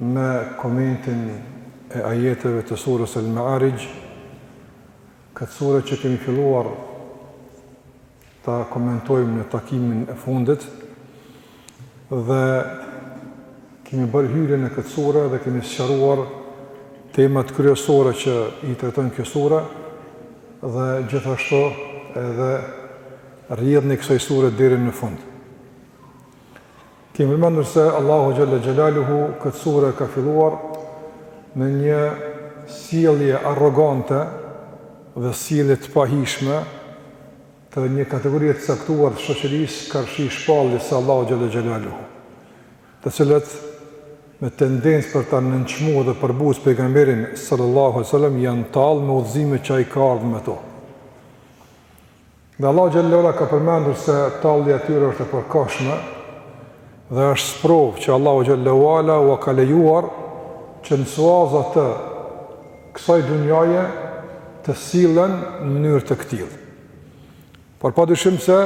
me komentin e ajeteve të surës El Ma'arij, këtë sure që kemi filluar ta komentojmë në takimin e fundit, dhe kemi bërë hyrje në këtë sure dhe kemi sqaruar temat kryesore që i trajton kjo sure, dhe gjithashtu edhe rrjedhën e kësaj sure deri në fund. Kemi përmendur se Allahu xhalla xhelaluhu këtë sure e ka filluar me një sjellje arrogante dhe sjellje të pahijshme të një kategorie të caktuar të shoqërisë karshi shpalljes së Allahut xhalla xhelaluhu, të cilët me tendencë për ta nënçmu dhe përbuz pejgamberin sallallahu alaihi wasallam janë tallë me udhëzimet që ai ka ardhur me to. Dhe Allahu xhelle ue ala ka përmendur se tallja e tyre është e përkohshme dhe është sprovë që Allahu xhelle ue ala ua ka lejuar që në suaza të kësaj dunjaje të sillen në mënyrë të këtillë. Por pa dyshim se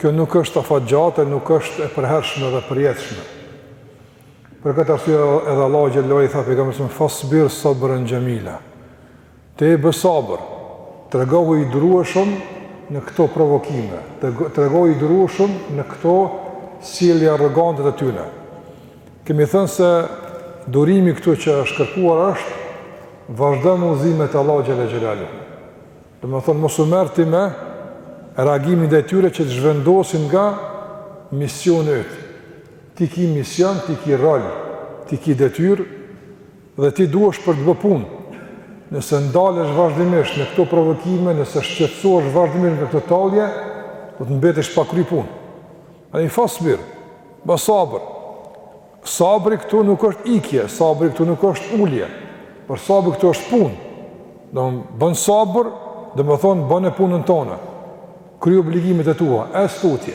kjo nuk është afatgjate, nuk është e përhershme dhe përjetshme. Për këtë arsye edhe Allahu xhelle ue ala i tha pejgamberit sallallahu alajhi wasallam fasbir sabran xhemila. Ti bë sabër, tregohu i durueshëm në këto provokime, tregohu i durueshëm në këto sjellje arrogante të tyne. Kemi thënë se durimi këtu që është kërkuar është vazhdo me udhëzimet e Allahut xhalla xhelaluhu. Domethënë mos u merr ti me reagimin ndaj tyre që të zhvendosin nga misioni yt. Ti ki mision, ti ki rol, ti ki detyrë Dhe ti duhesh për të bë punë. Nëse ndalesh vazhdimisht në këto provokime, nëse shqetësohesh vazhdimisht në këto tallje, do të mbetesh pa kry punë. Andaj fasbir, bë sabër. Sabri këtu nuk është ikje, sabri këtu nuk është ulje, por sabri këtu është punë. Do bën sabër, domethënë bëne punën tënde. Kry obligimet e tua, ec tutje.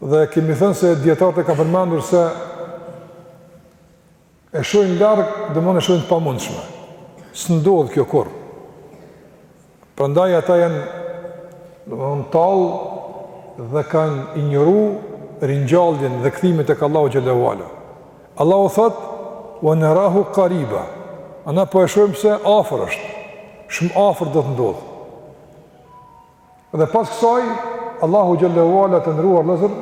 Dhe kemi thënë se dijetarët e kanë përmendur se e shohin larg domethënë e shohin të pamundshme. S'ndodh kjo kurrë. Prandaj ata janë domethënë tallë dhe kanë injoru ringjalljen dhe kthimin tek Allahu xhelle ue ala. Allahu thotë, ue nerahu kariba, e na po e shohim se afër është, shumë afër do të ndodhë. Dhe pas kësaj, Allahu xhelle ue ala të nderuar vëllezër,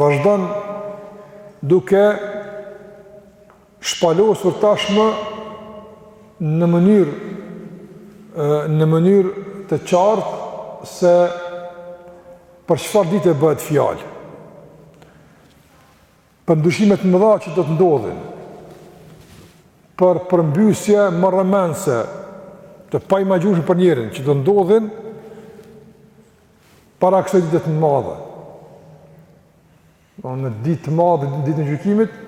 vazhdon duke shpalosur tashmë në mënyrë në mënyrë të qartë se për çfarë dite bëhet fjalë. për ndryshime të mëdha që do të ndodhin, për përmbysje marramendëse të paimagjinueshme për njeriun që do të ndodhin para kësaj dite të madhe. Në ditë të madhe, në ditën e gjykimit,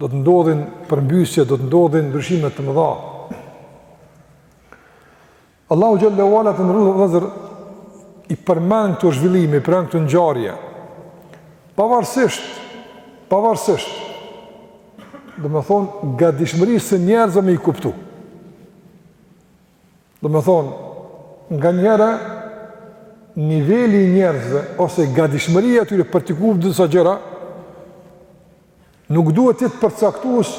do të ndodhin përmbysje, do të ndodhin ndryshime të mëdha. Allahu xhel-le ue ala të nderuar vëllezër i përmend këto zhvillime, i përmend këto ngjarje. Pavarësisht, pavarësisht, domethënë, gadishmërisë së njerëzve me i kuptu. Domethënë, nganjëherë, niveli i njerëzve, ose gadishmëria e tyre për t'i kuptu disa gjëra, Nuk duhet të jetë përcaktues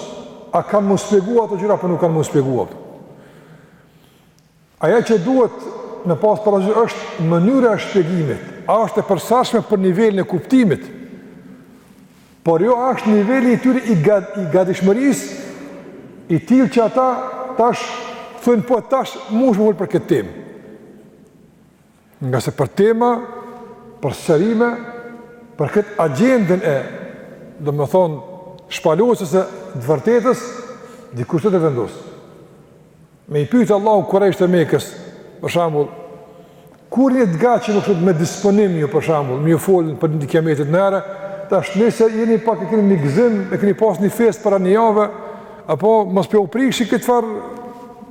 a kanë me u shpjeguar ato gjëra apo nuk kanë me u shpjeguar ato. Ajo që duhet me pas parasysh është mënyra e shpjegimit, a është e përshtatshme për nivelin e kuptimit. Por jo a është niveli i tyre i gad i gatishmërisë i tillë që ata tash thonë po tash mund me fol për këtë temë. Ngase për tema, për sqarime, për këtë agendën e, domethënë, shpalosjes së të vërtetës, dikush tjetër vendos. Me i pyt Allahu kurejshët e Mekës, për shembull, kur jeni të gatshëm kështu me disponim ju, për shembull, me ju fol për ditë të Kiametit nëre, tash nëse jeni pak e këni një gëzim, e këni pas një fest para një jave, apo mos po jau prishi këtë farë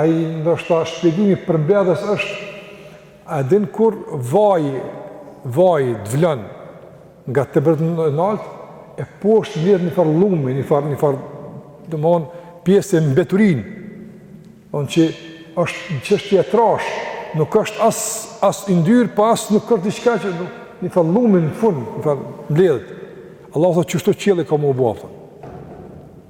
Ai ndoshta shpjegimi përmbledhës është a din kur vaji vaji të vlon nga të bërë në nalt e poshtë vjen një farë llumi, një farë një farë domethënë pjesë mbeturinë. Domethënë që është një çështje e trashë, nuk është as as yndyrë, pa po as nuk është diçka që do një farë llumi në fund, një farë mbledhet. Allahu thotë qështu qielli ka me u bë.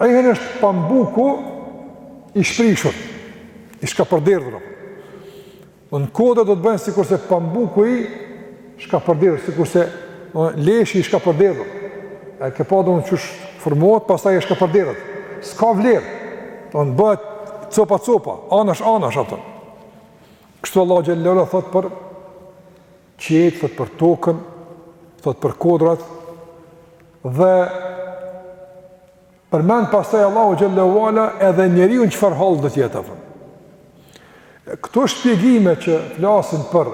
Ihn është pambuku i shprishur, i shkapërderdhur. Domethënë kodrat do të bëhen sikurse pambuku i shkapërderdhur, sikurse leshi i shkapërderdhur. E ke pa domethënë qysh formohet, pastaj i shkapërderdhur. S'ka vlerë, domethënë bëhet copa-copa, anash-anash, apo. Kështu Allahu xhel-le ue ala thot për qiejt, thot për tokën, thot për kodrat dhe përmend pastaj Allahu xhel-le ue ala edhe njeriu në çfarë hall do të jetë apo. Këto shpjegime që flasin për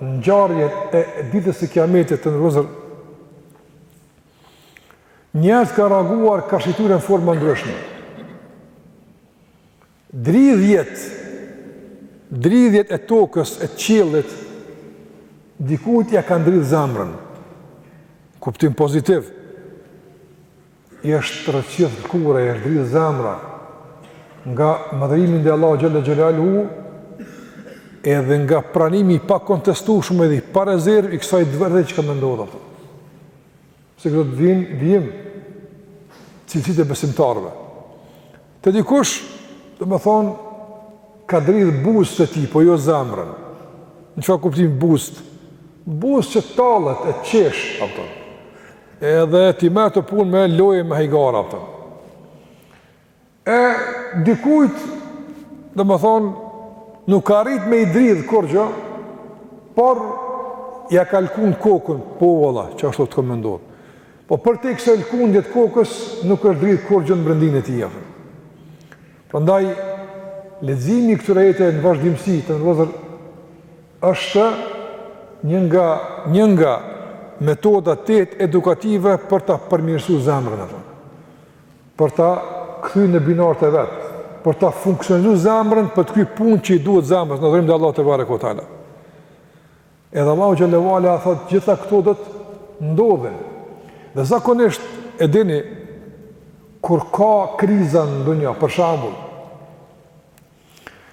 ngjarjet e ditës së Kiametit të nderuar vëllezër, njerëzit kanë reaguar karshi tyre në forma të ndryshme. Dridhjet, dridhjet e tokës, e qiellit, dikujt ia kanë dridhë zemrën, n'kuptim pozitiv, i është rrëqethë lëkura, i është dridhë zemra, nga madhërimi ndej Allahut xhel-le xhelaluhu, edhe nga pranimi i pakontestueshëm edhe i pa rezervë, i kësaj domethënë që ka me ndodhë, apo. Se këto të vijnë, vijmë, cilësitë e besimtarëve. Te dikush, domethonë, ka dridh buzët e tij, po jo zemrën. Në çka kuptim buzët? Buzët që tallet e qesh, apo. Edhe t'i merr këto punë me lojë me hajgara, apo. E dikujt, domethonë, nuk ka arrit me i dridh kurgjo, por ia ka lkun kokën, po valla, q'ashtu e ka mendu. Po përtej kësaj lkundje të kokës nuk është dridh kurgjo në brendinë e tij apo. Prandaj leximi i këtyre ajeteve në vazhdimësi të nderum vëllezër është një nga një nga metodat edukative për ta përmirësu zemrën apo. Për ta kthy në binarët e vet, për ta funksionalizu zemrën për atë punë që i duhet zemrës, madhërim ndej Allahut tebareke ve teala. Edhe Allahu xhel-le ve ala tha gjitha këto do të ndodhin. Dhe zakonisht e dini kur ka kriza në dunja, për shembull,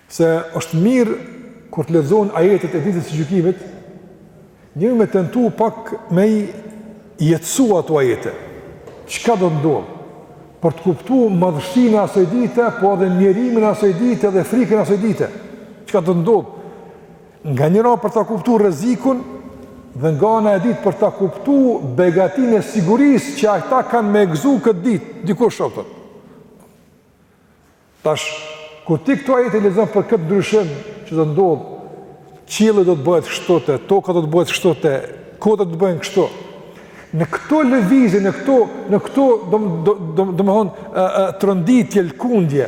se është mirë kur të lexohen ajetet e ditës së gjykimit, njeriu me tentu pak me i jetësu ato ajete. Çka do të ndodhë? Për ta kuptu madhështinë e asoj dite, po edhe mjerimin e asoj dite dhe frikën e asoj dite. Çka do të ndodhë? Nga njëra anë për ta kuptu rrezikun dhe nga ana e dytë për ta kuptu begatinë e sigurisë që ata kanë me gëzu këtë ditë, dikur shokët. Po. Tash, kur ti këto ajete lexon për këtë ndryshim që do të ndodhë, qielli do të bëhet kështu të, toka do të bëhet kështu të, kodrat do të bëhen kështu. Në këto lëvizje, në këto, në këto, domethonë, tronditje, lëkundje,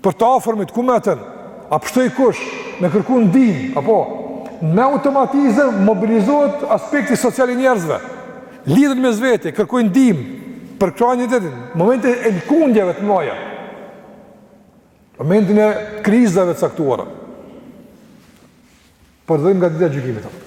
Për të afërmit, ku metën? A pështoi kush? Me kërku ndihmë, apo? Me automatizëm, mobilizohet aspekti social i njerëzve. Lidhen mes veti, kërkojnë ndihmë, përkrahin njëni tjetrin. Momentin e lëkundjeve të mdhaja. Momentin e krizave të caktuara. Por thojmë nga dita gjykimit, apo?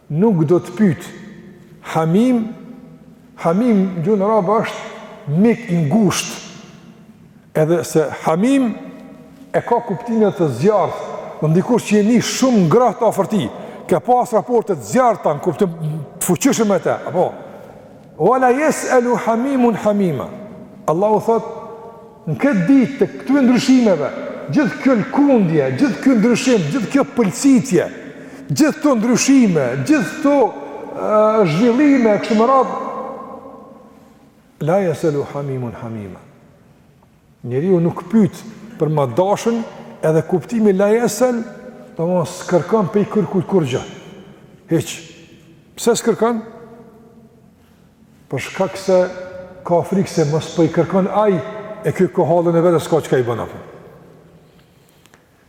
Nuk do të pyet. Hamim, Hamim në gjuhën arabe është mik i ngushtë. Edhe se Hamim e ka kuptimin e të zjarrtë, dikush që je ni shumë ngrohtë afër tij, ke pas raporte të zjarrta, në kuptim të fuqishëm me të, apo Wa la yes'alu hamimun hamima. Allahu thotë, në këtë ditë të këtyre ndryshimeve, gjithë kjo lëkundje, gjithë kjo ndryshim, gjithë kjo pëlcitje, gjithë këto ndryshime, gjithë këto zhvillime kështu me radhë, la yes'alu hamimun hamima. Njeriu nuk pyet për ma t'dashun edhe kuptimi la jesel, domethënë s'kërkon prej kërkujt kurgjë. Hiç. Pse s'kërkon? Për shkak se ka frikë se mos po i kërkon ai, e ky ka hallin e vet, s'ka çka i bën, apo.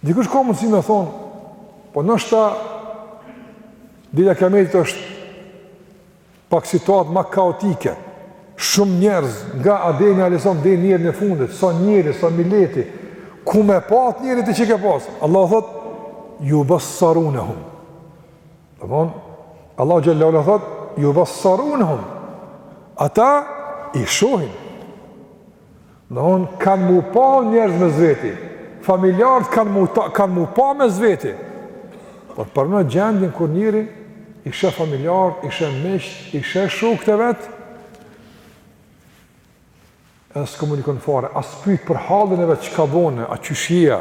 Dikush ka mundësi me thonë, po ndoshta Dita e Kiametit është pak situatë ma kaotike, shumë njerëz nga Ademi alejhi selam deri njerin e fundit, sa njeri, sa mileti, ku me pa njerin ti që ke pas? Allahu thot, jubassarunehum. Domethënë, Allahu xhele ue ala thot, jubassarunehum. Ata i shohin. Domethënë, kanë mu pa njerëz mes veti, familjarët kanë mu, ta, kanë mu pa mes veti. Por për në gjendjen kur njeri i sheh familjarët, i sheh miqtë, i sheh shokët e vet, edhe s'komunikon fare, as pyet për hallin e vet çka bone, a qysh je,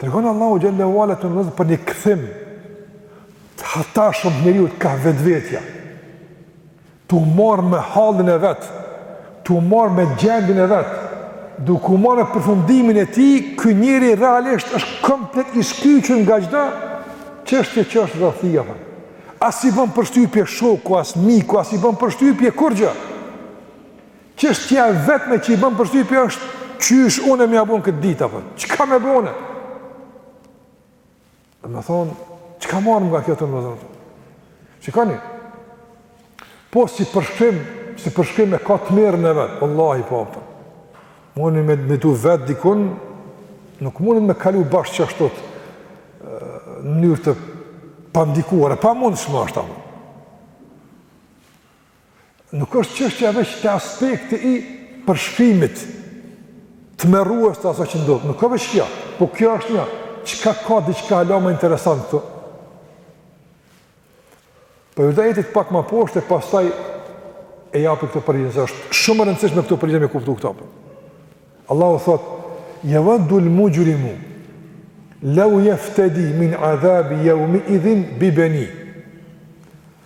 Tregon Allahu xhele ue ala, të nderuar vëllezër, për një kthim të hatashëm të njeriut kah vetëvetja, tu u marrë me hallin e vet, tu u marrë me gjendjen e vet, duke u marrë me përfundimin e tij, ky njeri realisht është komplet i shkyçun nga çdo çështje që është rreth tij, apo. As i bën përshtypje shoku, as miku, as i bën përshtypje kurgjë. Çështja e vetme që i bën përshtypje është qysh unë me ia bo n'këtë ditë apo çka me bo unë? Domethonë, çka marrim nga kjo, të nderuar vëllezër? Shikoni. Po si përshkrim, si përshkrim e ka tmerrin në vete, vallahi po, apo. Unë me me tu vet dikun nuk mundem me kalu bash qashtu. Në mënyrë të pandikuar, e pamundshme është apo. Nuk është çështja veç te aspekti i përshkrimit tmerrues të asaj që ndodh, nuk është kjo, po kjo është një, çka, ka diçka hala më interesant këtu? Po dy ajete pak ma poshtë e pastaj e japim këtë përgjigje, se është shumë e rëndësishme këtë përgjigje me kuptu këtë, apo. Allahu thot, jeveddul muxhrimu lau jeftedi min adhabi jaumiidhin bibeni,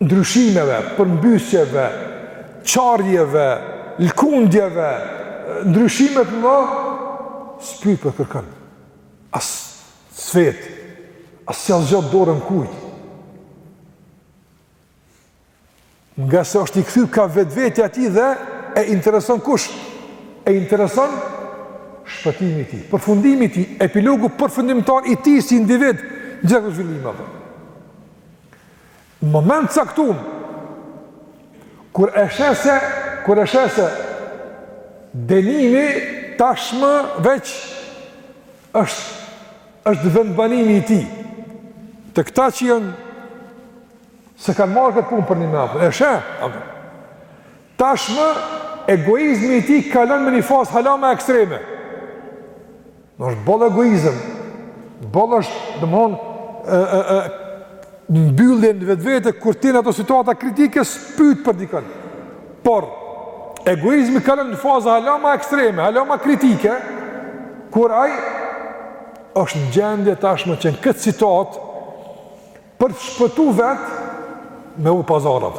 ndryshimeve, përmbysjeve, çarjeve, lkundjeve, ndryshime të mëdha, s'pyt për kërkon. As s'vet, as s'ja zgjat dorën kujt. Ngase është i kthy ka vetvetja e tij dhe e intereson kush? E intereson shpëtimi i tij, përfundimi i tij, epilogu përfundimtar i tij si individ, gjithë këto zhvillime. Në moment t'caktum, kur e sheh se, kur e sheh se dënimi tashmë veç është, është vendbanimi i tij. Te këta që janë, s'e kanë marrë këtë punë për një mend, e sheh, apër. Tashmë egoizmi i tij kalon në një fazë hala më ekstreme. Do është boll egoizëm. Boll është, domthon, ë ë ë mbyllje në vetvete kur ti në ato situata kritike s'pyt për dikën. Por egoizmi kalon në fazë hala më ekstreme, hala më kritike kur ai është në gjendje tashmë që në këtë situatë për të shpëtu vetë me u pazarat.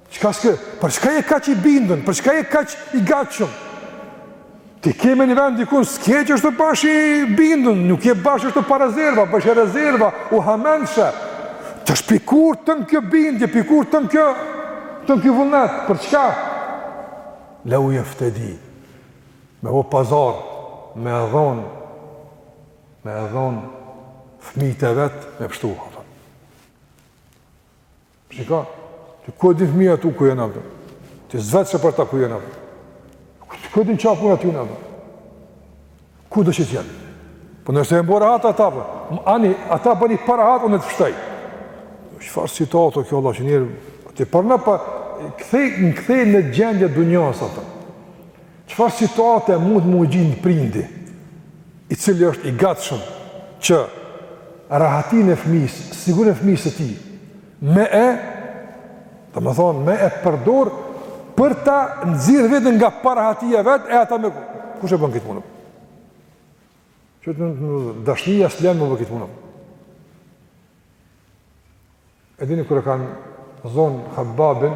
Çka s'ke? Për çka je kaq i bindën? Për çka je kaq i gatshëm? Ti ke n'një vend dikun s'ke qenë ashtu bash i bindën, nuk je bash ashtu pa rezerva, bashe rezerva, u hamendëshe. Tash pikë te kjo bindje, pikë te ky, te ky vullnet, për çka? Leu jeftedi, me bo pazar, me i dhon, me i dhon fmijt e vet, me pshtu, hafë. Shiko, ti ku e din fëmijt e tu ku janë atbotë? Ti s'vet se për ta ku janë atbotë? Ti ku e din çka po ndodh aty atbotë? Kudo që të jenë? Po nështë e mbore hatë ata për, po. ani, ata për një para hatë, unë e të fështaj. Çfarë situate kjo Allah që njerë, ti përnjëmend, këthej, në këthej në gjendje dunjas ato. Çfarë situate mund me gjind prindi? i cili është i gatshëm që rahatinë e fëmijës, sigurinë e fëmijës së tij, me e, domethonë, me e përdor për ta nxirr vetën nga parahatia e vet, e ata me ku, kush e bën këtë punë? Që dashnija s'e len me bë këtë punë? E dini kur e kanë zonë Hababin,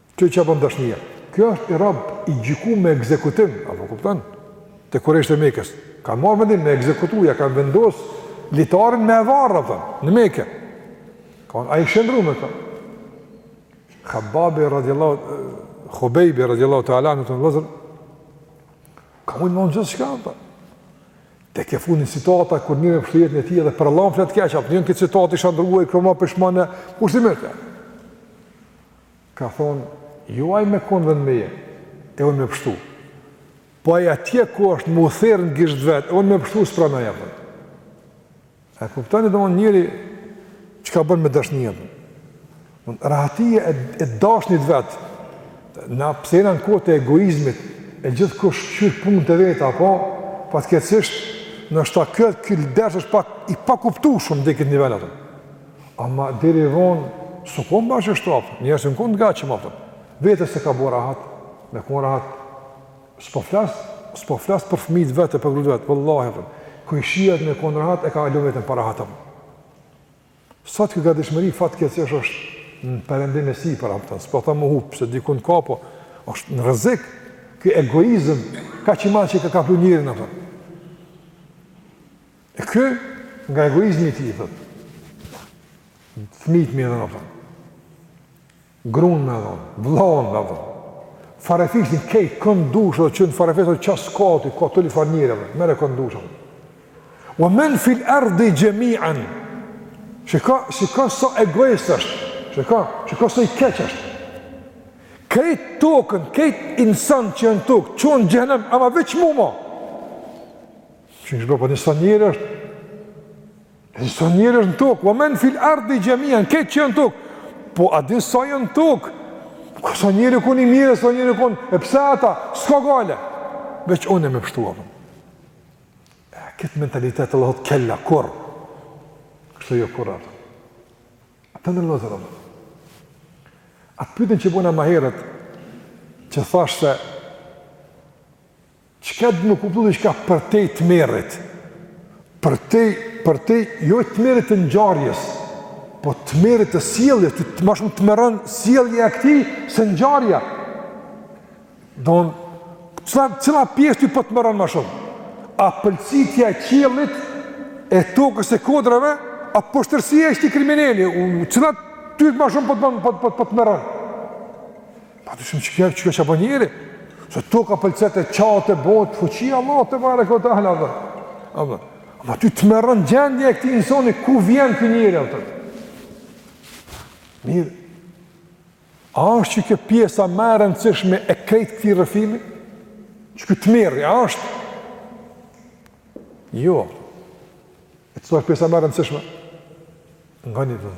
Kjo çka bën dashnia. Ky është ni rob i gjykuar me ekzekutim, a po kupton? Te kurejsht e Mekës. Ka marrë vendim me e ekzekutu, ja kanë vendos litarin me var apo në Mekë. Ka e shndërru me këtë. Khababi radiallahu Khubejbi radiallahu ta'ala anhu vëllezër kah e mund gjithçka. tek e fundit s'i thot askush ni me pshtu jetën e tij dhe për Allah më fletë keqë apë njën këtë citatë i shandruaj kërë ma pëshmanë kushtë i mërë Ka thonë, jo ai me konë n'vend meje, e unë me pështu. Po ai atje ku është m'u ther në gisht vetë, e unë me pështu s'e pranoj apo. E kuptoni domethonë njeri çka bën me dashni apo. Rahatia e, e dashnit t'vet, na pse jena n'kohët e egoizmit, e gjithkush kqyr punët e veta, apo, fatkeqësisht, nashta ky, ky ders është pak, i pakuptueshëm në këtë nivel atëm. Ama deri vonë, s'u konë bash kshtu apëtëm, njerëzit u konë të gatshëm apëtëm. Vetes s'i ka bërë rahat, me konë rahat, s'po flas, s'po flas për fëmijët e vet e për grut e vet, vllau apëtëm. Kojshia me konë rahat, e ka lon vetën për rahat apëtëm. Sa t'dush ka dëshmi, fatkeqësisht në perëndim e sipër apëtëm, s'po thom u hup, se dikun ka, po, është në rrezik, ky egoizëm kaq i madh që i ka kaplu njërin apëtëm. E ky, nga egoizmi i tij, thot, fmijt m'i dhon, thot, grun me dhon, vllaun me dhon, farefisin krejt, kënd dush, edhe çat farefis, çe fasiletihi leti tu'vihi, dhe, merre kënd dush, dhe. We men fil erdi xhemian, që ka, që ka sa egoist është, që ka, shih ka sa i keq është, krejt tokën, krejt insant që jan n' tokë, çoji n'xhehenem, ama veç mu ma, Që që bëpë, një sa njerë është, një sa njerë është në tokë, o men fil ardi i gjemiën, këtë që në tokë, po a din sa jë në tokë, ka sa njerë ku një mire, sa njerë ku e pse ata, s'ka gale, veç unë e me pështu, apëm. E këtë mentalitet të lëhot kella, kur, kështë jo kur, apëm. A të në lëzër, apëm. A të pytin që bëna ma herët, që thashtë se, Çka do të me kuptu diçka përtej tmerrit, përtej, përtej, jo tmerrit të ngjarjes, po tmerrit të sjelljes, ty të ma shumë tmerron sjellja e këtij se ngjarja. Don, cila, cila pjesë ty po tmerron ma shumë? A pëlcitja e qiellit, e tokës e kodrave, a poshtërsia e këtij krimineli, cila ty të ma shumë po të, po, po, po tmerron? Pa të shumë që kjo, që kjo që bën njeri, se toka pëlcet e qatë e botë, të fuqia Allahut tebareke ve teala, dhe. Dhe. Dhe ty të tmerron gjendja e këtij insoni, ku vjen ky njeri, dhe. Mirë, a është që kjo pjesa ma e rëndësishme e krejt këtij rrëfimi? Qeky tmerr, a është? Jo, e të të pjesa me rëndësishme? Nga një dhe.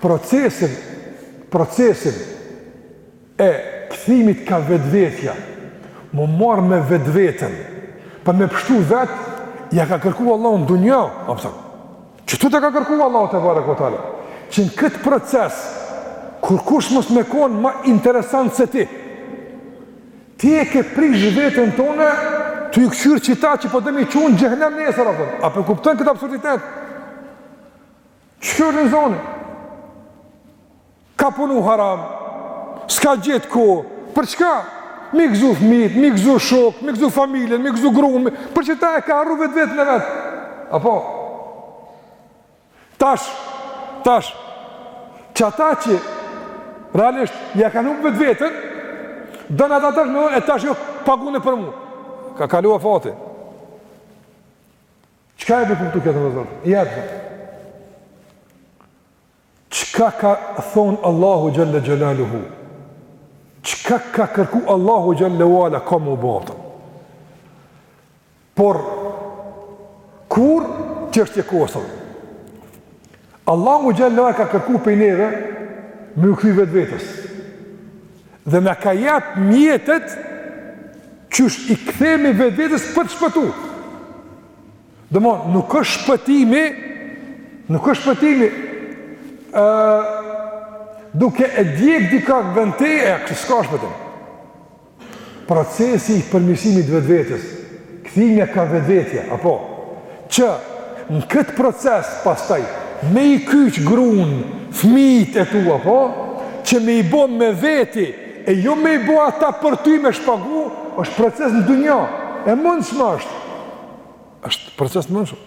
procesin procesin e kthimit ka vetvetja m'u marr me vetveten për me pshtu vet ja ka kërku Allahu në dunja apo qëtu ta ka kërku Allahu tebareke ve teala që në këtë proces kurkush mos me konë ma interesant se ti ti e ke prish veten tone tu i kqyr qita që po do m'i çu n'xhehnem nesër apo a po e kupton këtë absurditet Kqyr insoni ka punu haram, s'ka gjet kohë, për çka? M'i gëzu fëmijt, m'i gëzu shokt, m'i gëzu familjen, m'i gëzu grun, m'i, për qeta e ka harru vetveten e vet. Apo? Tash, tash, që ata që realisht ja kanë hup vetveten, don ata tash me e tash jo paguni për mu. Ka kalu afati. Çka e për kuptu këtu vllezër? Jep, dhe. Çka ka thonë Allahu xhel-le xhelaluhu? Çka ka kërku Allahu xhel-le ve ala ka m'u bo? Por, kur që është e kosën? Allahu xhel-le ve ala ka kërku prej neve me u kthy vetvetes. Dhe na ka jap mjetet qysh i kthemi vetvetes për të shpëtu. Domo nuk është shpëtimi, nuk është shpëtimi ë duke e djeg dikan n'vend teje kështu s'ka shpëtim. Procesi i përmirësimit të vetvetes, kthimi ka vetvetja, apo që në këtë proces pastaj me i kyç grun, fmijt e tu apo që me i bë me veti e jo me i bë ata për ty me shpagu, është proces në dunja. E mundshme është. Është proces i mundshëm.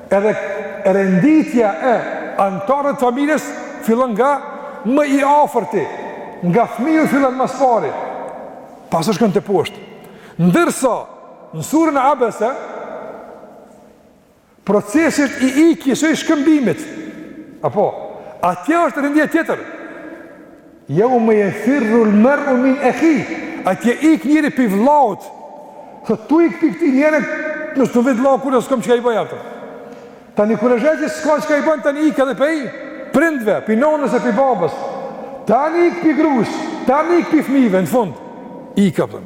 Edhe renditja e anëtarëve të familjes fillon nga më i afërti, nga fëmiu fillon më së pari, pas shkon teposhtë. Ndërsa, në suren Abese, procesi është i ikjes e i shkëmbimit, apo, atje është renditja tjetër, Jawme yafirru al-mar'u min akhihi, atje ik njëri pi vëllaut. Thot tu ik pi këtij njeri, nëse të vit vëllau kur s'kam çka i bëj apton. Tani kur e sheh që s'ka çka i bën tani ik edhe pej prindve, pi nonës e pi babës. Tani ik pi grus, tani ik pi fëmijëve në fund. Ik apton.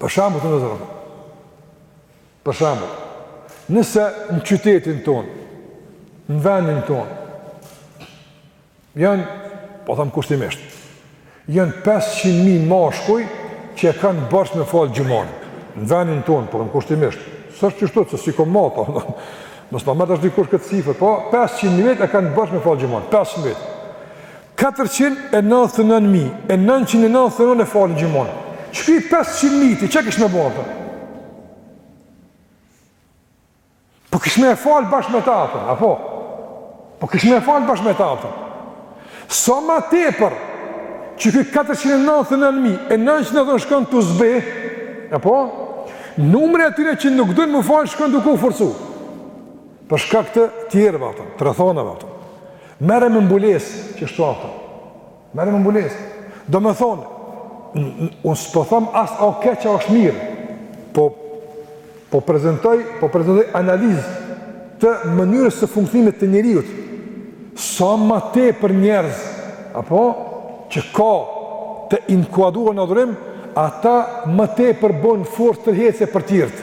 Për shembull, të ndërroj. Për shembull, nëse në qytetin ton, në vendin ton, janë, po them kushtimisht, janë 500.000 mashkuj që e kanë borxh me falë xhumon, në vendin ton, po them kushtimisht, s'është qështu, se s'i kom mat, po them, mos ma merr tash dikush këtë shifër, po 500.000 vet e kanë borxh me falë xhumon, 500.000. Katërqind e nëntëdhjetë e nëntë mijë e nëntëqind e nëntëdhjetë e nëntë e falin xhumon. Qiky pesëqindmijti çka kish me bo apton? Po kish me e fal bashkë me ta apton, apo? Po kish me e fal bashkë me ta apton. Sa ma tepër qiky 499999 shkon tu zbe, apo? Numri i atyne që nuk dojnë me fal shkon duke u forcu. Për shkak të tjerëve apton, të rrethanave apton. Merre me mbulesë qështu apton. Merre me mbulesë. Domethonë, unë s'po thom as a o keq a është mirë, po, po prezentoj, po prezentoj analizë të mënyrës së funksionimit të njëriut, sa ma tepër njerëz, apo, që ka të inkuadruar në adhurim, ata më tepër bëhen forcë tërheqëse për tjerët.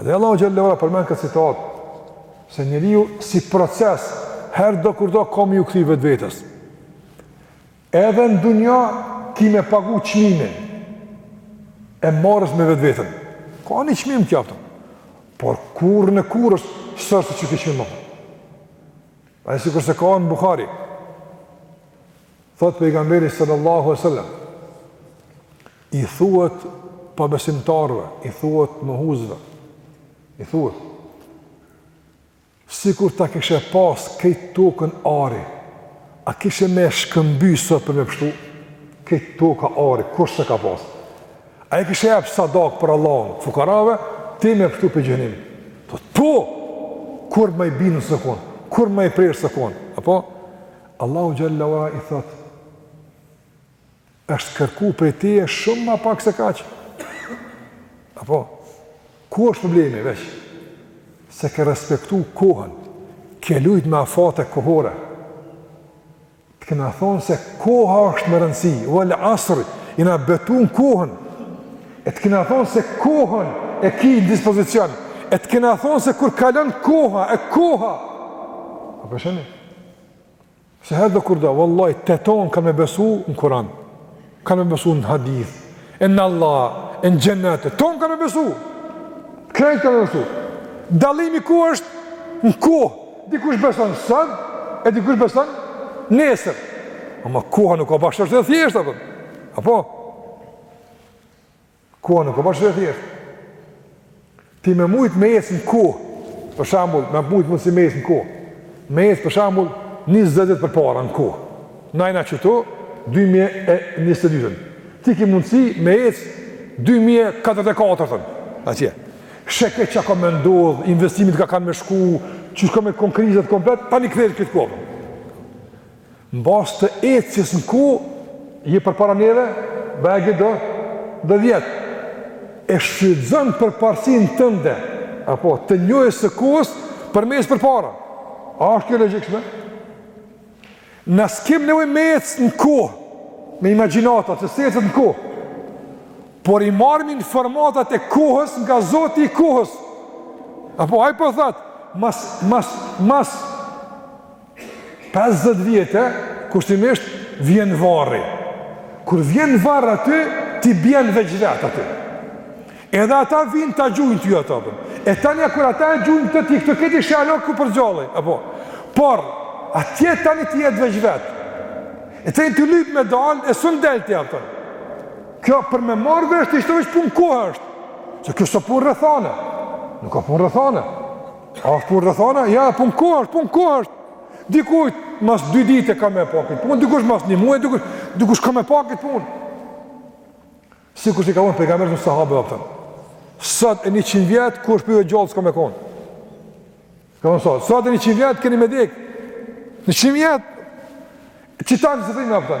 Dhe Allahu xhelle ve ala përmend këtë situatë se njeriu si proces herëdokurdo ka me ju kthy vetvetes. Edhe në dunja ki me pagu çmimin e marrjes me vetveten. Ka një çmim kjo apton. Por kurrën e kurrës s'është se qëti çmim. A e sikurse ka në Bukhari. Thotë pejgamberi sallallahu alaihi wasallam, i thuhet pabesimtarëve, i thuhet mohuesve. I thuhet sikur ta kishe pas krejt tokën ari, a kishe me shkëmby sot për me pështu? Krejt toka ari, kurrë s'e ka pas? A e kishe jep sadakë për Allah, fukarave, ti me pështu prej xhehnem? Thot, po, kurrë ma i bindun s'ke konë, kurrë ma i prerë s'ke konë, apo? Allahu xhelle ve ala i thot është kërku prej teje shumë ma pak se kaq apo ku është problemi veç s'e ke respektu kohën ke lujt me afate kohore të kena thonë se koha është me rëndësi uel asri jena betu në kohën e të kena thonë se kohën e ki në dispozicion e të kena thonë se kur kalon koha e koha a po shihni Se herë do kur do, vëllaj, të tonë kanë me besu në Kuran, kanë me besu në Hadith, e në Allah, e në Gjennet, të tonë kanë me besu, krejt kanë me besu. Dallimi ku është në kohë, dikush beson sot, e dikush beson nesër. Ama koha nuk o bash shumë e thjeshtë, apo. Apo? Koha nuk o bash thjesht. Ti me mujt me ecë në kohë. Për shembull, me mujt mundësi me ecë në kohë. Me ecë për shembull 20 vjet përpara në kohë. Na jena qëtu 2022. Ti ke mundësi me ecë 2044-ën. Atje. E sheh çka ka me ndodhë, investimet ka kanë me shku, çka ka me konkretizu komplet, tani kthehesh këtë kohë. Në bazë të ecjes në kohë je përpara neve, bajagi do do vjet. E shfrytëzon përparësinë tënde, apo të njohjes së kohës për me ecë përpara. A është kjo e logjikshme? Na s'kem nevojë me ecë në kohë, me imagjinata, se s'ecet në kohë. Por i marrim informatat e kohës nga Zoti i kohës. Apo ai po thotë, mas, mas, mas 50 vjete, kushtimisht vjen varri. Kur vjen varri aty, ti bjen veç vetë aty. Edhe ata vijnë ta gjujnë ty atë lopatën. E tani kur ata e gjujnë këtë, ti, këto ke ti shallok ku për gjalli. Apo. Por, atje tani ti je veç vetë. E tani ti lyp me dalë, e s'un del ti, apo. Kjo për me marrë vesh, është veç punë kohe është. Se kjo së punë rëthane. Nuk o punë rrethane. A është punë rrethane? Ja, punë kohe është, punë kohe është. Dikush, mas dy dite ka me pa këtë punë, dikush mas një muji, dikush, dikush ka me pa këtë punë. Sikur që i ka thonë Pejgamberi sahabeve, apo. Sot e njëqind vjet, kush po jeton gjallë, s'ka me konë. Ka thonë sot, sot e njëqind vjet, keni me dekë. Njëqind vjet, qita s'e mbrrinë, apo.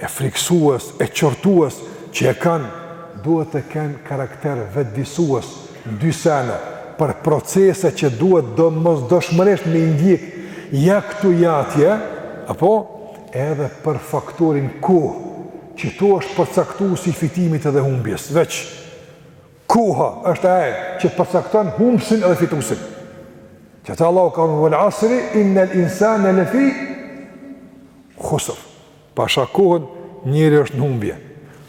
e frikësues, e qortues që e kanë, duhet të kenë karakter vetëdijësues në dy sene, për procese që duhet domosdoshmërisht me i ndjekë ja këtu ja atje, apo, edhe për faktorin kohë, që ku është përcaktues i fitimit edhe humbjes, veç, Koha është ajo që përcakton humbësin dhe fituesin. Qata Allahu ka thënë wal asri innal insana lafi khusr. Pasha kohën njeri është në humbje.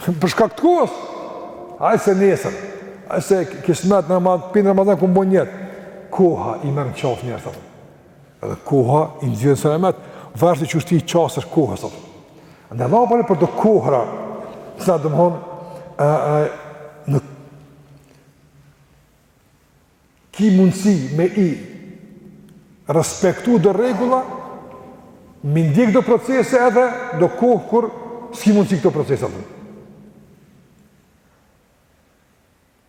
Për shkak të kohës. Ai se nesër, ai se kismet në Ramazan, pin Ramazan kam nijet. Koha i merr në qafë njerëzit. Edhe koha i nxjerr senet, varet se qysh ti i qasesh kohës atë. Ne vallah për do kohëra, se domethonë, ë ë në ki mundësi me i respektu do rregulla, me i ndjek do procese edhe do kohë kur s'ki mundësi këto procese. Dhe.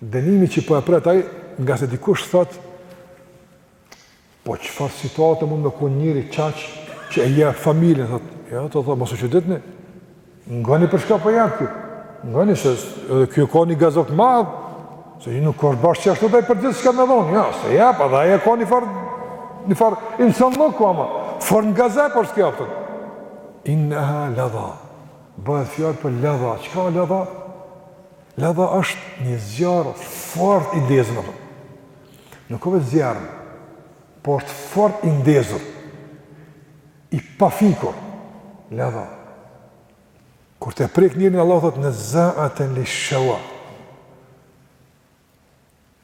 Dënimi që po e pret ai, ngase dikush thotë, po çfarë situate mund të kon njeri qaq që e jep familjen, thotë, jo Allahu thotë mos u çuditni. Ngoni për çka po jap ti? Ngoni se edhe kjo ka një gazap të madh, se ju nuk kanë bash çashtu dai për gjithë çka më dhon, ja, se ja, pa dha ai ka një far një far insan më ku ama. Fort gaza po s'ka aftë. Inna ladha. Bëhet fjalë për ladha. Çka ladha? Ladha është një zjarr fort i ndezur apo. Nuk o veç zjarr, por është fort i ndezur. I pafikur. Ladha. Kur të prek njerin Allah thot nezza'aten li shawa.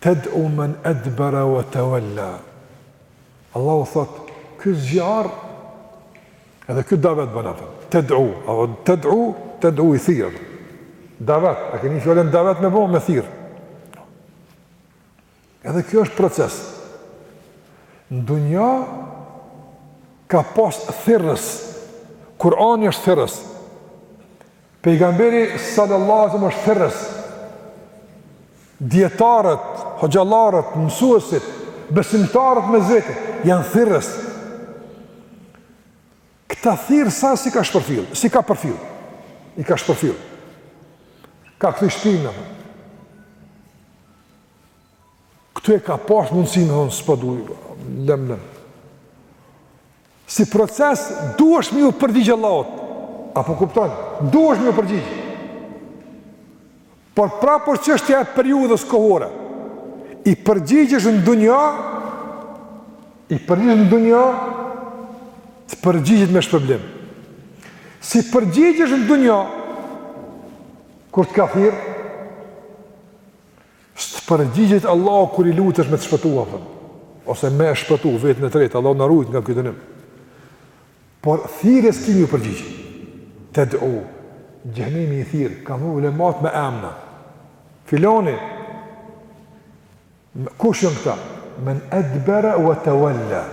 Ted'u men edbara wa tawalla. Allahu thotë, ky zjarr edhe ky davet bon atë. Ted'u, apo ted'u, ted'u i thirr. Davet, e keni fjalën davet me bo me thirr. Edhe kjo është proces. Në dunja ka pas thirrës. Kurani është thirrës. Pejgamberi sallallahu alaihi wasallam është thirrës. Dietarët, hoxhallarët, mësuesit, besimtarët mes veti janë thirrës. Këta thirrës a s'i ka shpërfill, s'i ka përfill. I ka shpërfill. Ka kthy shpinën. Këtu e ka pas mundësi me thonë s'po du, lem, lem. Si proces, duhesh me iu përgjigj Allahut. A po kupton? Duhesh me iu përgjigj. Por prapë çështja e periudhës kohore, i përgjigjesh në dunja, i përgjigjesh në dunja, të përgjigjet me shpërblim. S'i përgjigjesh në dunja, kur të ka thirr, S'të përgjigjet Allahu kur i lutesh me të shpëtu atëherë, ose me e shpëtu, vetë në tretë, Allahu na rujt nga ky dënim. Por thirrjes kimi me ju përgjigj. Ted'u. Xhehnemi i thirr, kanë ulemat me emna. Filani. Kush janë këta? Men adbara wa tawalla.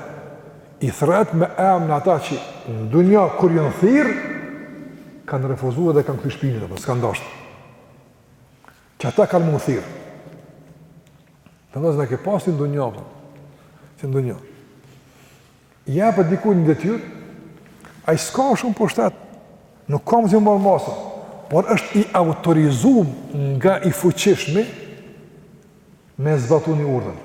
I thrret me emna ata që në dunja kur janë thirr kanë refuzu edhe kanë kthy shpinën apo s'kanë dasht. Që ata kanë me u thirrë. Të nëzë në ke pas si në dunja, si në dunja. I jepet dikujt një detyrë, ai s'ka shumë pushtet, nuk ka mundësi me marrë masa, por është i autorizum nga i fuqishmi me zbatu një urdhër.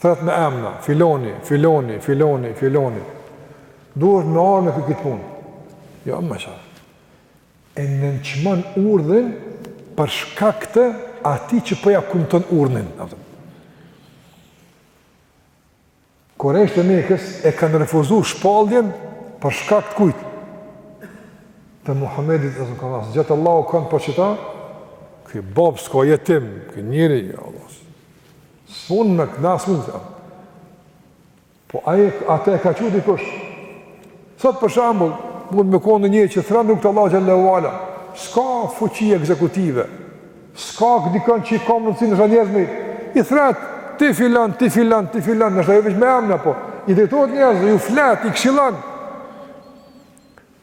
Thret me emna, filoni, filoni, filoni, filoni. Duhet me ardhë me kry këtë punë. Jo, më shafë. e nënçmon urdhrin për shkak të atij që po ja kumton urdhrin. Kurejshët e Mekës e kanë refuzu shpalljen për shkak të kujt? Të Muhamedit sallallahu alaihi wasallam. Gjet Allahu kan, po qita. Ky babë s'ka, jetim, ky njeri, ja Allah. S'mund me kënaqësi. Po ai atë e ka çu dikush. Sot për shembull, mund me kon një që thret n'rrugë t'Allahut xhelle ue ala. S'ka fuqi ekzekutive. S'ka dikon që ka mundësi ndoshta njerëz me i thirrë ti filan, ti filan, ti filan, ndoshta jo veç me emna po i drejtohet njerëzve, ju flet, i këshillon.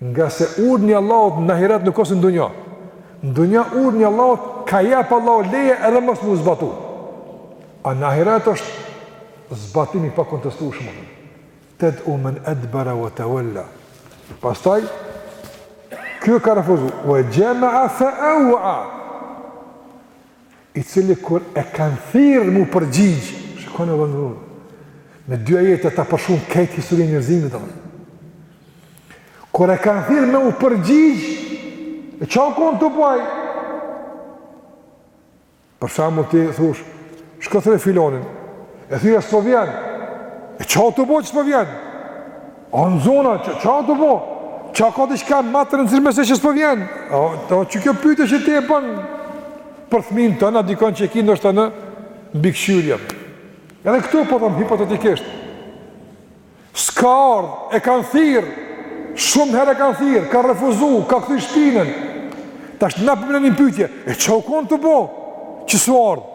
Ngase urdhni i Allahut në ahiret nuk është në dunja. Në dunja urdhni i Allahut ka jep Allahu leje edhe mos mu zbatu. A në ahiret është zbatim i pakontestushëm. Ted'u men edbera ve tevella. Pastaj, kjo ka refuzu. Ve xhemea fe eua. i cili kur e kanë thirrë mu përgjigj, shikoni Allah në rrëdhë, me dy ajete ta përshkrun krejt historinë e njerëzimit, dhe më. Kur e kanë thirrë me u përgjigj, e ça u kon tu bo? Për shembull ti thush, shko thirre filonin, e thirra s'po vjen, e ça o tu bo që s'po vjen? O në zona, ça, ça o tu bo? Ça ka diçka ma të rëndësishme se që s'po vjen? O, osht kjo pytje që ti e bën për fmijën tond, dikon që e ki ndoshta në mbikëqyrje. Edhe këtu po thom hipotetikisht. S'ka ardhë, e kanë thirrë, shumë herë e kanë thirrë, ka refuzu, ka kthy shpinën. Tash na bjen në men një pytje, e ça u kon tu bo që s'u ardhë?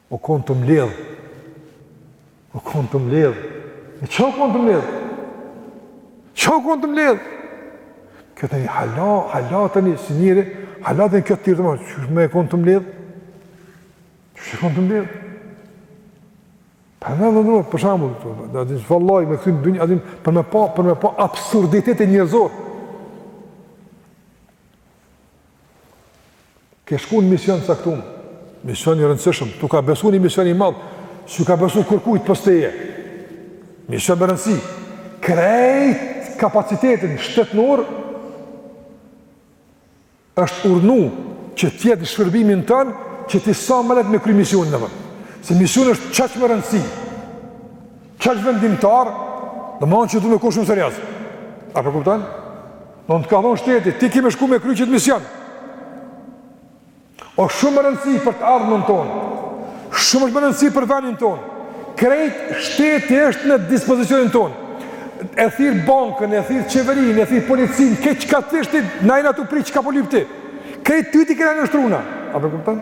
U kon tu mbledh. U kon tu mbledh. E çka u kon tu mbledh? Çka u kon tu mbledh? Kjo tani hala, hala tani si njeri, hala tani kjo tirë të marrë, që me kon tu mbledh? Ça u kon tu mbledh? Për në dhe nërë, për shembull, dhe dhe vallaj, me këtërin dynjë, adhin, për me pa, për me pa absurditetet njerëzore. Ke shku në mision të caktum, mision i rëndësishëm, tu ka besu një mision i madh, s'u ka besu kërkujt pos teje. Mision me rëndësi, krejt kapaciteti shtetnor, është urdhnu që t'jetë në shërbimin tan, që ti sa ma lehtë me kry misionin në ven. Se misioni është qaq me rëndësi, qaq vendimtar, domethonë që du me kon shumë serioz. A po e kupton? Domethonë të ka thonë shteti, ti ki me shku me kry qet mision. O shumë me rëndësi për të ardhmen tonë, shumë është me rëndësi për vendin tonë. Krejt shteti është në dispozicionin ton. E thirr bankën, e thirr qeverinë, e thirr policinë, krejt çka të thush ti, na jena tu prit çka po lyp ti. Krejt ty t'i kena nënshtru na. A po e kupton?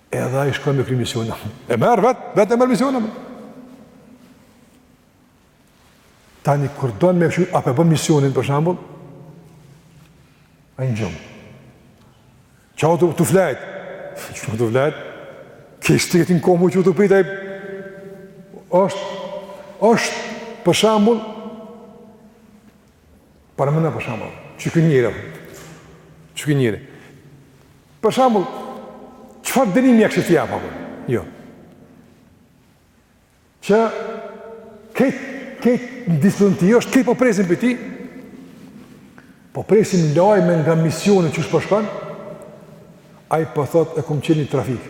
Edhe ai shkon me kry misionin. E merr vet, e merr misionin. Tani kur don me shku, apo bën misionin për shembull, ai ngon. Qaty tu fjet. Qaty fjet? Ke shtetin në komë qaty tu prit ai. Ësht, ësht për shembull Para më në për shambull, që kë njëri, që kë njëri. Për shambull, që fa dënimi e kështë tja, pa për? Jo. Që këtë, këtë në disë të jo, është këtë po presin për ti, po presin lajme nga misioni që është përshkan, po a i po thot e kumë qeni trafikë.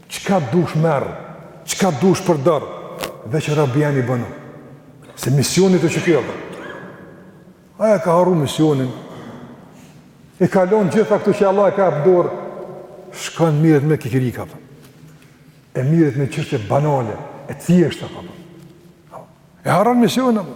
Çka dush merr, çka dush përdor, veç rabbani bonu. Se misioni të qiky, ai e ka harru misionin, i kalon gjithë këto që Allahu i ka në dorë, shkon mirret me kikirika, po. e mirret me qështje banale, e thjeshtë, për. e harron misionin, po.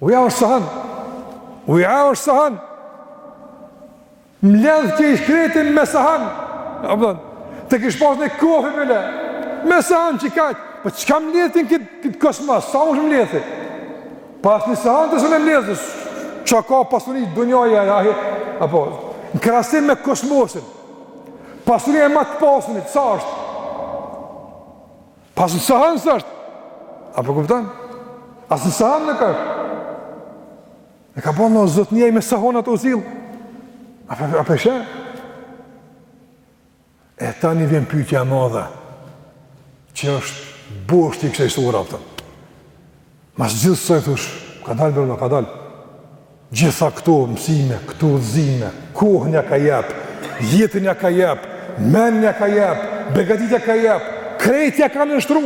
Dunjaja është sahan. Dunjaja është sahan. Mledh qi i shkreti me sahan. A kupton, të kish pas ni kofe bile. Me sahan qikaq. Po çka mledh ti n'kit, kit kosmos? Sa mledh ti? As ni sahan ti s'un e mledh. Çka ka pasuri dunjaja, apo në krahasim me kosmosin. Pasuria e ma të pasunit sa është? Pas në sahan së është. A për po kuptan? As në sahan në ka është. E ka bëllë në zëtë njëj me sahan atë uzil. A për po, po shë? E ta një vjen pytja madhe. Që është boshtë i kësaj sura, pëtëm. Mas gjithë kësaj thush, kadal bre, kadal. Gjitha këto mësime, këto udhëzime, kohën ja ka jep, jetën ja ka jep, mendjen ja ka jep, begatitë ja ka jep, krejt ja ka nënshtru,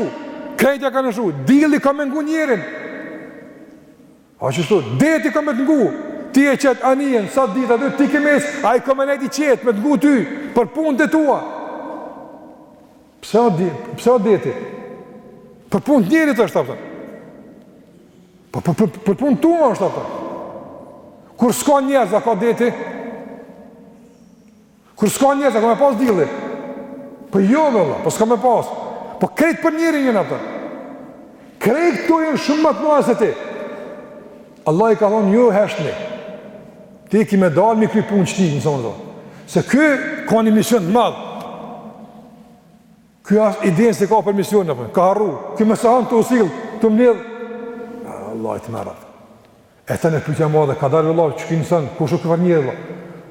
krejt ja ka nënshtru, dilli ka me ngu njerin. A qështu, deti ka me të ngu, ti e qet anijen, sa dita dhe ti kemes, ai ka me nejt i qetë, me të ngu ty, për punë të tua. Pse o di, pse o deti? Për punë të njerit është apo? Po për për për punë tua është apo? Kur s'ka njerëz a ka deti? Kur s'ka njerëz a ka me pas dilli? Po jo valla, po s'ka me pas. Po krejt për njerin jon apo? Krejt këto jon shumë më të mëdha se ti. Allahi ka thonë jo heshtni, ti ki me dalë mi kry punë qëtij insoni. Se ky ka një mision të madhë, ky as idenë s'e ka për mision apo ka harru, ky me sahanë ktu sill, ktu mbledh, Allah i të merat. E tani pytja e madhe, kadal vlla, çka insan, kush o ky far njeri vlla?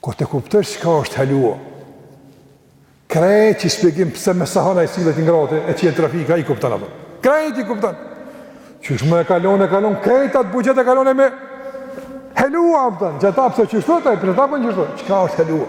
Kur të kuptosh çka është halua, krejt qëj shpjegim pse me sahana i sillet i ngrati, e çel trafika, i kupton ato. Krejt i kupton. Qysh me e kalon, e kalon, krejt atë buxhet e kalon e merr halua, a kupton, qëta pse qysh të taj, pse ta pse qysh të taj, çka është halua.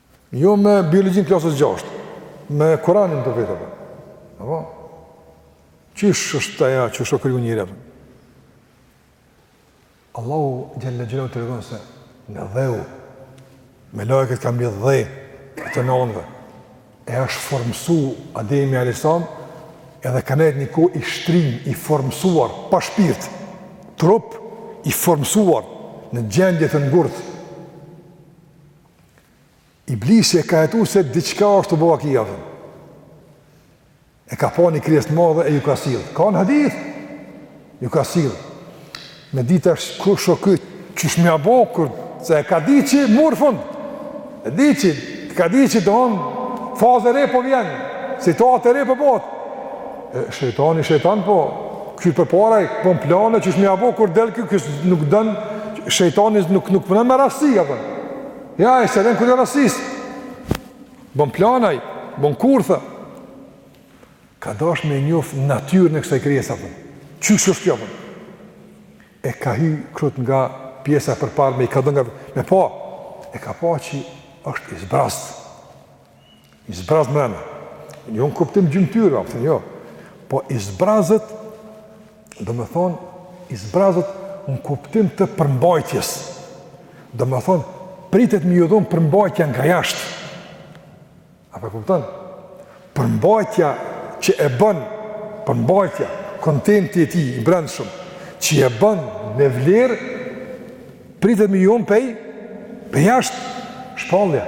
Jo me biologjinë e klasës 6, me Kuranin të vërtetë. Apo? Qysh është ajo, qysh është kriju njeri. Allahu xhele xhelaluhu tregon se nga dheu, melaiket kanë bi dhe tana anëve, e është formësu Ademi alejhi selam, edhe ka nejtë një kohë i shtrim, i formësuar, pa shpirt, trup, i formësuar, në gjendje të ngurtë, Iblisi e ka hetu se diçka është tu bo vaki, dhe. E ka pa një krijesë të madhe e ju ka sillë. Ka në hadith, ju ka sillë. Me ditë çka është kush o ky, qysh me ja bo kurth, se e ka ditë që mur fund. E di që, ka ditë që thonë, fazë e re po vjen, situatë e re po bohet. E, shejtani, shejtan, po, ky përpara bon plane qysh me ja bo, kur del kjo, kjo nuk dënë, shejtani nuk, nuk punon me rastësi, apo. Ja, e s'ja len kurrë rastësisë. Bon plane, bon kurthe. Ka dash me njof natyrën e kësaj krijese, apo. Qysh është kjo, apo. E ka hy krejt nga pjesa e përparme, e ka dalë nga... Me pa, e ka pa që është i zbrazët. I zbrazët mrena. Jo në kuptim gjymtyrë, apo, jo. Po i zbrazët, domethënë, i zbrazët në kuptim të përmbajtjes. Domethënë, pritet me ju dhonë përmbajtja nga jashtë. A po kupton? Përmbajtja që e bën, përmbajtja, kontenti i tij, i brendshëm, që e bën me vlerë, pritet me ju dhonë pej, pej jashtë, shpallja.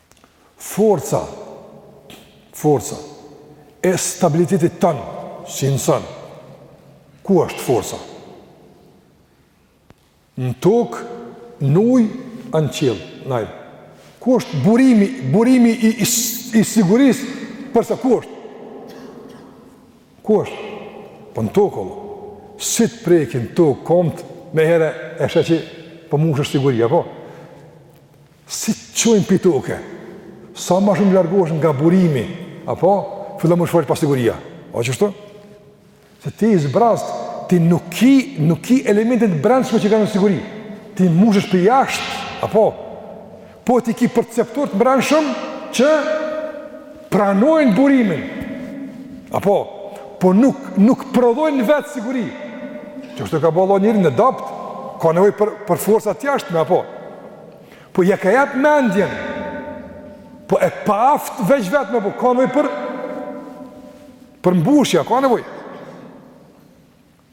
Forca, forca, e stabilitetit tonë, si insan, ku është forca? Në tokë, në ujë, në qiell, në ajër. Ku është burimi, burimi i, i, i sigurisë, për shembull ku është? Ku është? Po në tokë. Si të prekin tokë, komtë, meniherë e sheh që po mushesh siguria, po? Si të çojnë prej toke? Sa ma shumë largohesh nga burimi, a po fillon me u shfaq pasiguria. A osht kështu? Se ti i zbrazt, ti nuk ki, nuk ki elemente të brendshme që kanë siguri. Ti mushesh pej jashtë, apo po ti ki perceptorë të brendshëm që pranojnë burimin. Apo po nuk nuk prodhojnë vetë siguri. Qeshtu e ka bo Allahu njerin dhaif, ka nevojë për, për forca të jashtme, apo? Po ja ka jep mendjen. Po e paaftë veç vetëm po ka nevojë për për mbushje, ka nevojë.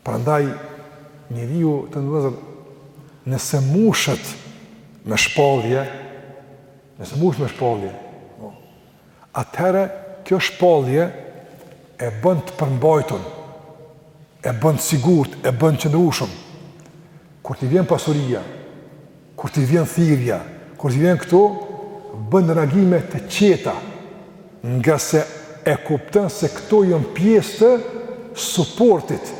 Prandaj njeriu te ne nëse mushet me shpallje, nëse mushet me shpallje, atëherë kjo shpallje e bën të përmbajtun, e bën të sigurt, e bën të qëndrueshëm. Kur t'i vjen pasuria, kur t'i vjen thirrja, kur t'i vijnë këto, bën reagime të qeta, ngase e kupton se këto janë pjesë të suportit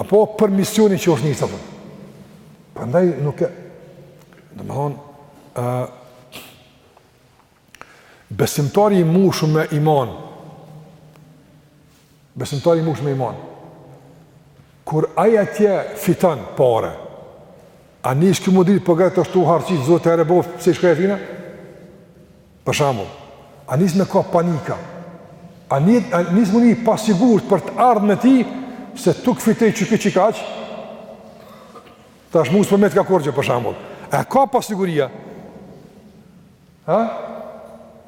apo për misionin që është nisur. Prandaj nuk domethonë uh, Besimtari i mushun me iman. Besimtari i mushun me iman. Kur ai atje fiton pare, a nis ky me u dridh po gjet ashtu harxhi Zot e raboft pse shkojnë ato? Për shembull, a nis me kap panika? A nis a nis me u ndi i pasigurt për të ardhmen e tij se tu fitu qeky qikaq? Tash s'më mbet kurgjë për shembull. A ka pasiguria? Ë?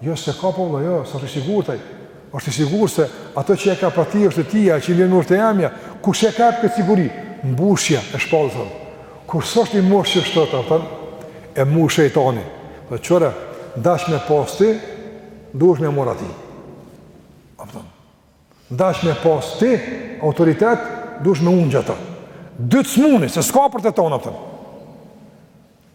Jo se ka po vëlla, jo, s'është i sigurt ai. Është i sigurt se ato që e ka pati është e tija, e që vjen urtë e emja, kush e ka këtë siguri? Mbushja e shpall, a kupton. Kur s'është i musht, a kupton, e mush shejtani. Dhe qyre, ndash me pas ti, duhesh me marr atij. A kupton. Ndash me pas ti, autoritet, duhesh me ungj ato. Dytë s'muni, se s'ka për të tonë, a kupton.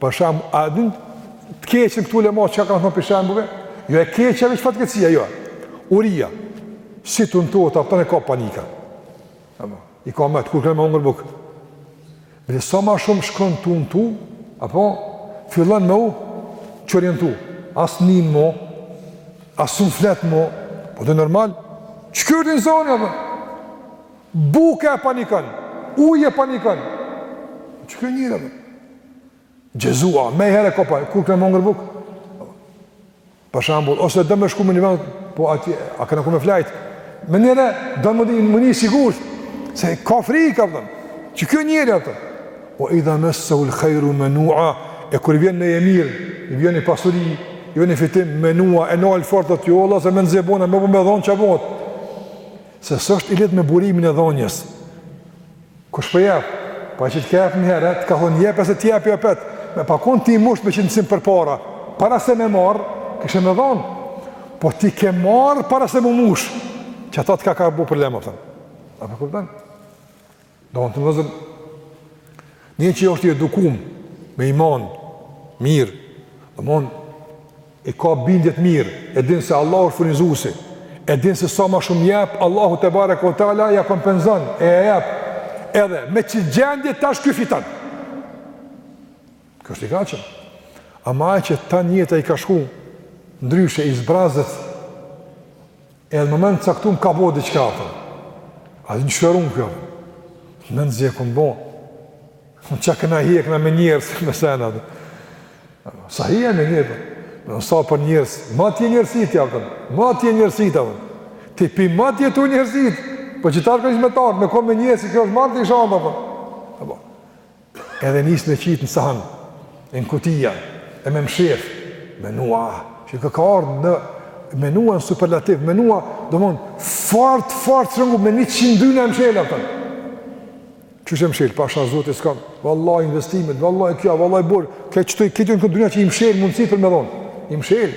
Për shembull, a din të keqen këtu le ma çka kam thënë prej shembujve? Jo e keqja veç fatkeqësia, jo. Uria. Si t'untohet, a kupton, e kap panika. Apo, i ka met, kur kem me hongër bukë. Bile sa ma shumë shkon tu u untu, apo, fillon me u çorientu. As nin mo, as s'un flet mo, po edhe normal, që kërë të një zoni, apo? Buka e panikon, uji e panikon. Që kjo njëra dhe? Xhezua, menjëherë e kap ai, kur kena me hongër bukë? Për shembull, ose edhe me shku me një vend, po aty, a kena ku me flejt? Menjëherë, dhe me një, më një sigur, se ka frika, a kupton, që kjo njëra dhe? Ue idha messehul khajru menua, e kur vjen një e mirë, i vjen ni pasuri, i vjen ni fitim menua, e nal fort dhe t'jo, vallah, se mezi e bona, me bu me dhonë që a Se s'është i lidht me burimin e dhënies. Kush po jep? Po që të ka jep një herë, të ka thonë jep se të jep apet. Me pas kon ti musht me qëndësim përpara, para se me marrë, kishe me dhonë. Po ti ke marrë para se me u mush. Qata të ka, ka bo problem, a kupton. A po kupton? Domethonë ta zëm, një që është i edukum, me iman, mirë, domethonë, i ka bindjet mirë, e din se Allah është furnizusi, e din se sa ma shumë jep, Allahu tebareke ve teala, ia kompenzon, e e jep, edhe me qit gjendje tash ky fiton. Ky është i knaqun. Ama ai që tan jeta i ka shku, ndryshe i zbrazët, Edhe në moment të caktum ka bo diçka, a kupton. A di çfarë unë kjo? Mezi e kum bon. Unë çka kena hjek na me njerëz me sena. Sa hjek me njerëz. Në sa për njerëz, ma ti njerëzit ja vëtën, ma ti njerëzit ja vëtën. Ti po i mat e tu njerëzit, po që ta shkënë me tartë, me kom me njerëzit, kjo është martë i shanda, po. Edhe nis me qitë në sahan, e në kutia, e me mshef, menua, që ka ardhë në menua në superlativ, menua, domethonë, fort, fort, shtrëngu, me njëqind dryna e mshel, a kupton. Qysh e mshel, pasha Zotin s'kam, vallahi investimet, vallahi kjo, vallahi burë, këtë që të këtë në këtë dryna që i mshel mundësi për me dhonë, i mshel,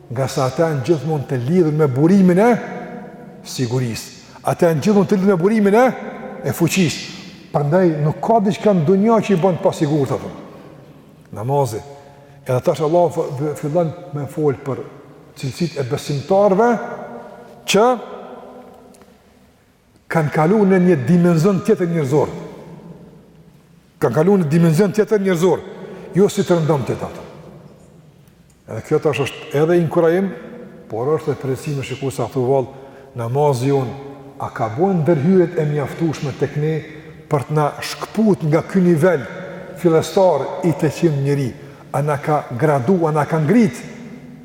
Ngase ata janë gjithmonë të lidhur me burimin e sigurisë. Ata janë gjithmonë të lidhur me burimin e e fuqisë. Prandaj nuk ka diçka në dunja që i bon të pasigurt ata. Namazi. Edhe tash Allahu fillon me fol për cilësitë e besimtarëve që kanë kalu në një dimension tjetër njerëzor. Kanë kalu në dimension tjetër njerëzor, jo si të rëndomtët ata. Edhe kjo tash është edhe inkurajim, por është edhe përgjegjësi me shiku se a thu vallë namazi jonë, a ka bo ndërhyrjet e mjaftueshme tek ne për të na shkëput nga ky nivel fillestar i të qenit njeri, a na ka gradu, a na ka ngritë,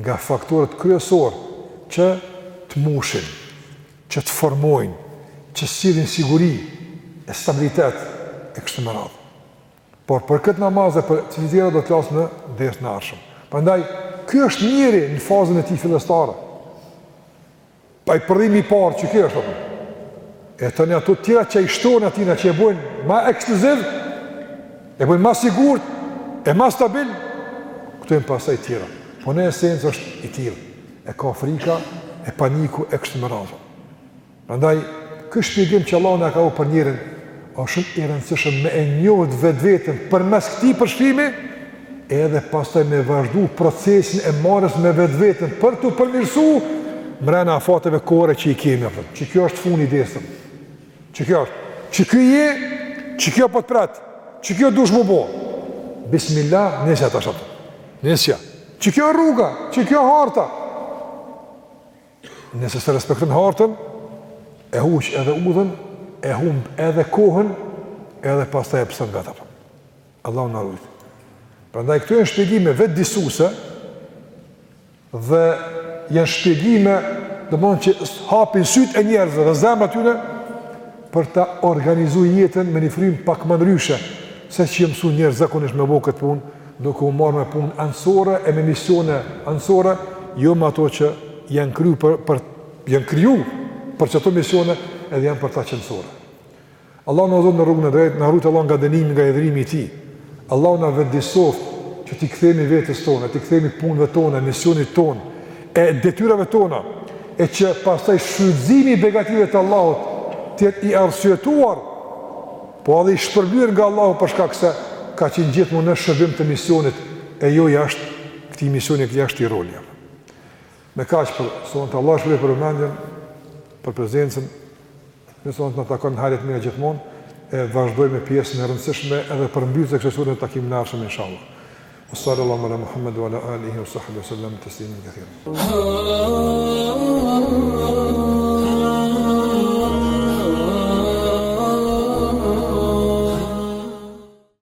nga faktorët kryesorë që të mbushin, që të formojnë, që sjellin siguri e stabilitet e kështu me radhë. Por për këtë namaz dhe për të tjera do të flasim në dersin e ardhshëm. Prandaj ky është njeri në fazën e tij fillestare. Ai prodhimi i parë qe kjo është. E tani ato të tjera që i shtohen atina që e bojnë ma ekskluziv, e bojnë ma sigurt, e ma stabil, këto janë pastaj të tjera. Po në esencë është i tillë. E ka frika, e paniku e kështu me radhë. Prandaj ky shpjegim që Allahu na ka dhënë për njerin Është shumë i rëndësishëm me e njoht vetveten përmes këtij përshkrimi, edhe pastaj me vazhdu procesin e marrjes me vetveten për t'u përmirësu mrena afateve kohore që i kemi, apëtëm, qe kjo është funi desëm, qe kjo është, qe kjo je, qe kjo po të pret, qe kjo duhesh me bo, bismillah, nisja tash, nisja, qe kjo rruga, qe kjo harta, Nëse s'e respekton hartën, e huq edhe udhën, e humb edhe kohën, edhe pastaj e pëson gjatë. Allahu na rujt. Prandaj këto janë shpjegime vetëdijesuese dhe janë shpjegime, domethënë që hapin sytë e njerëzve dhe zemrat e tyre për ta organizu jetën me një frymë pak ma ndryshe, se ç'janë mësu njerëzit zakonisht me bo këtë punë, duke u marrë me punë anësore e me misione anësore, jo me ato që janë kriju për, për, janë kriju për qato misione edhe janë për ta qenësore. Allahu na udhëzoftë në rrugë të drejtë, na rujt Allahu nga dënimi, nga hidhërimi i tij, Allahu na vetëdijësoftë që t'i kthehemi vetes tonë, t'i kthehemi punëve tona, misionit tonë, e detyrave tona, e që pastaj shfrytëzimi i begative të Allahut të jetë i arsyetuar, po edhe i shpërblyer nga Allahu për shkak se ka qenë gjithmonë në shërbim të misionit e jo jashtë këtij misioni, jashtë këtij roli. Me kaq për sonte Allahu ju shpërbleftë për vëmendjen, për prezencën. Në sonte na takoftë në hajr e të mira gjithmonë e vazhdojmë me pjesën e rëndësishme edhe përmbyllëse të kësaj sure në takimin e ardhshëm, insha Allah. Ue sal-lallahu ala Muhammed, ue ala alihi, ue sahbihi, ue sel-lem, teslimen kethira.